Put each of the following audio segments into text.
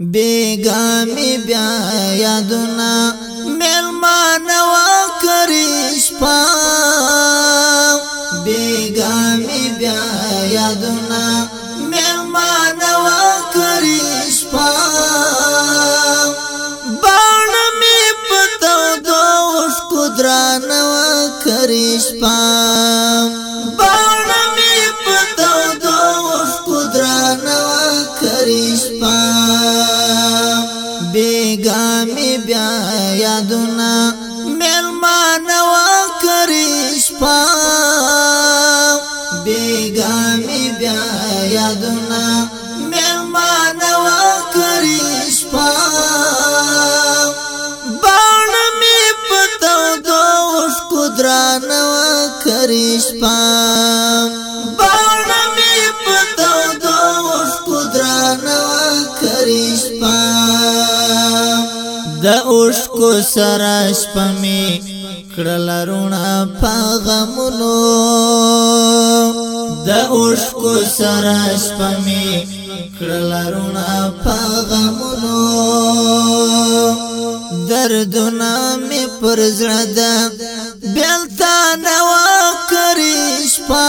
بیگامی بیا یادونا ملمان وکری شپا بیگامی بیا یادونا ملمان وکری شپا بان می پتو دوش کدران وکری شپا بیگامی بیا یادونا مهمان وکری شپا باڼ می پتو دوش کو دران وکری شپا باڼ می پتو دوش کو دران وکری شپا د اوش کو سرش پمی کړل رونا پاغمونو د اوشکو سره شپمې کړل رونا پاغمونو دردونه مې پر زړه ده بلتا نوا کری شپه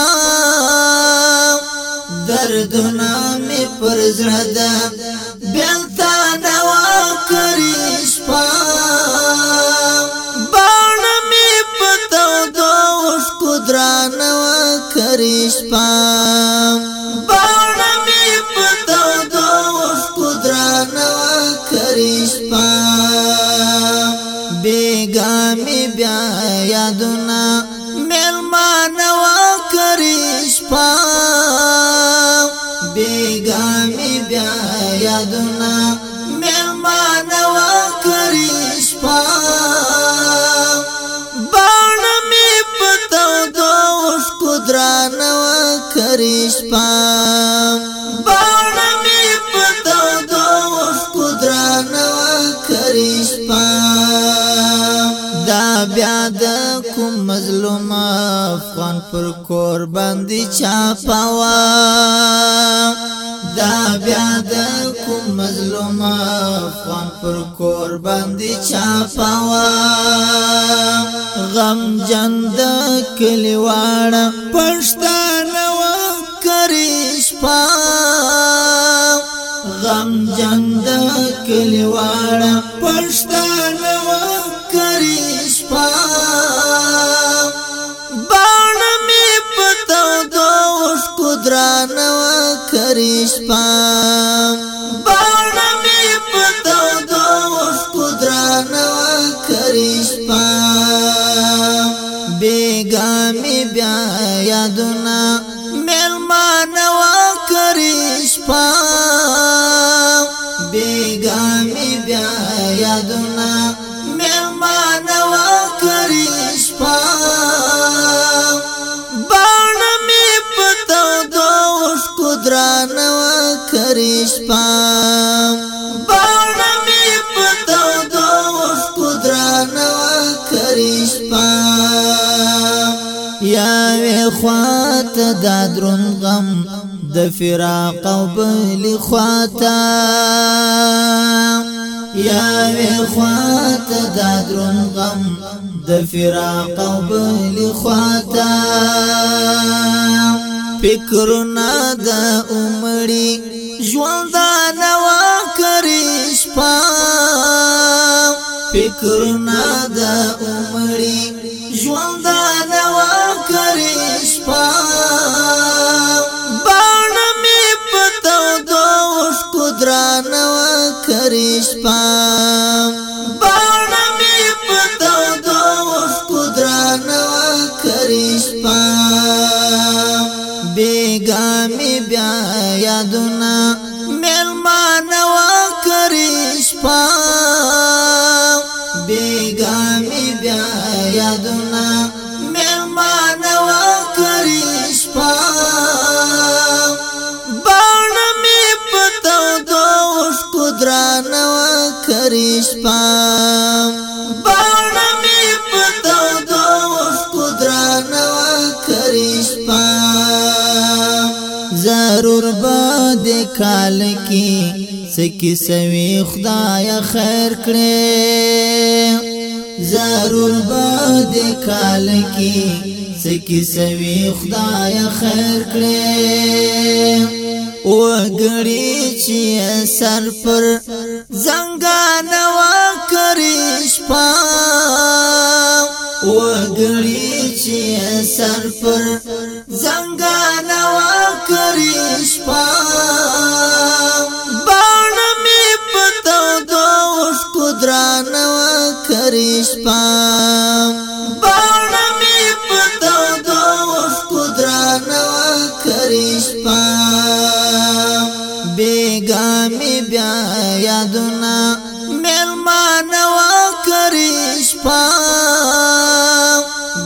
دردونه مې پر زړه ده spa شپام باونه می پتا دو وخت قدران وا کری شپام دا بیا د کوم مظلوم افغان پر کور باندې چا پاوا دا بیا د کوم مظلوم افغان پر کور باندې چا پاوا غم جن د کلیواړه پښتانه کلیواړه پښتانه وکړي شپه باڼ مې پتو دوش کو درانه وکړي شپه شپام باڼه مې په تودو اوښکو درانه کړي شپام یاوې خواته دا دروند غم د فراق او بل خواته یاوې خواته دا دروند غم د فراق او بل خواته فکرونه د عمرې ژوند دا نوا کری شپا فکر نه د عمرې ژوند دا نوا کری شپا باڼ می پتو دوش کو درانه کری شپا باڼ می پتو دوش کو درانه کری شپا بیگامی بیا یادونه مېلمانه وکړې شپه بیګامي بیا یادونه مېلمانه وکړې شپه باڼه مې په تودو اوښکو درانه وکړې شپه کال کې سکی سوي خدای خیر کړې زارول باد کال کې سکی سوي خدای خیر کړې وګړي چې سر پر زنګان وکړې شپه وګړي چې سر پر زنګان وکړې شپه شپام باڼه مې په تودو اوښکو درانه کړې شپام بېګا مې بیا یادونه مېلمانه وکړې شپام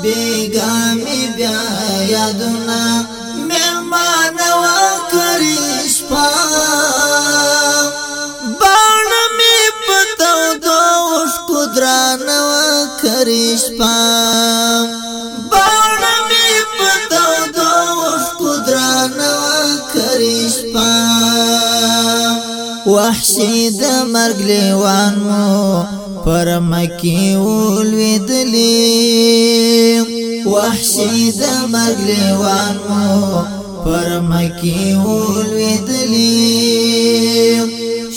بېګا مې بیا یادونه مېلمانه وکړې شپام درانه تیارې شپه باڼه مې په تودو اوښکو درانه کرې شپه وحشي د مرګ لیوان مو پر مکی ولویدلې وحشي د مرګ لیوان مو پر مکی ولویدلې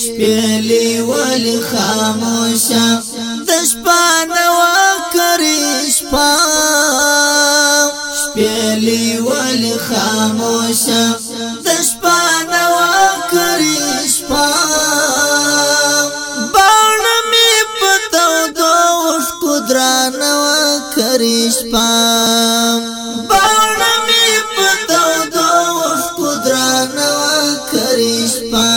شپېلې ول خاموشه شپا شپېلې ول خاموشه د شپا نو کړې شپا باڼ مې پتو دوش کو درانه کړې شپا باڼ مې پتو دوش کو درانه کړې شپا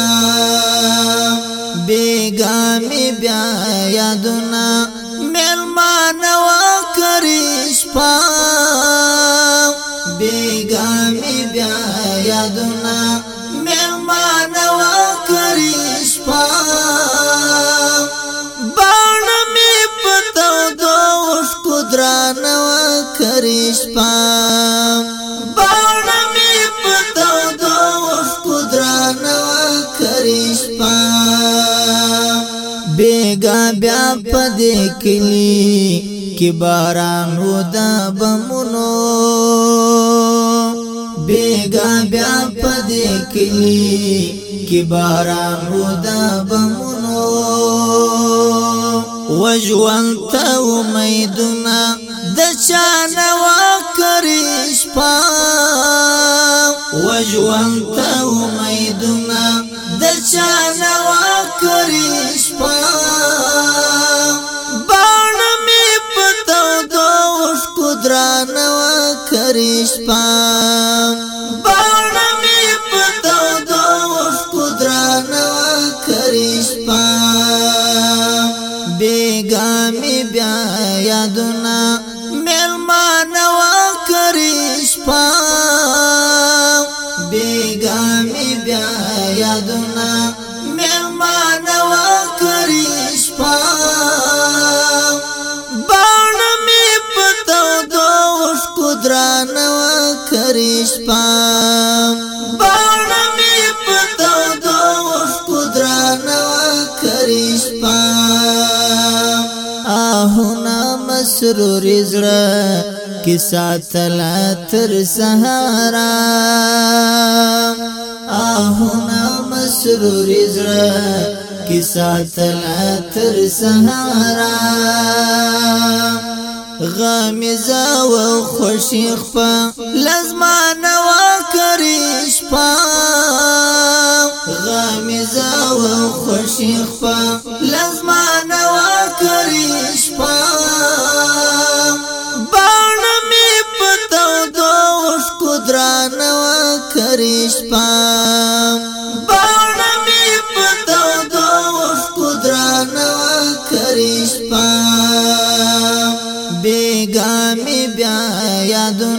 شپه باڼه مې په تودو اوښکو درانه وه کرې شپه بېګا بیا په دې کلي کې باران و د بمونو بېګا بیا په دې کلي کې باران و د بمونو وجوان ته امیدونه د چا نه تیارې شپه وژوند ته امیدونه د چا نوا کړې شپه باڼ مې پتو دوش کو درانه کړې شپه باڼ مې پتو دوش کو درانه کړې شپه بیګامي بیا یادونه سروري زړه کې ساتل تر سهارا آهونه مسروري زړه کې ساتل تر سهارا غامزا و خوشی خپا لزمان و کریش پا غامزا و خوشی خپا لزمان شپام باونه می پتو دو وختو درانه کری شپام بیگا می بیا یادو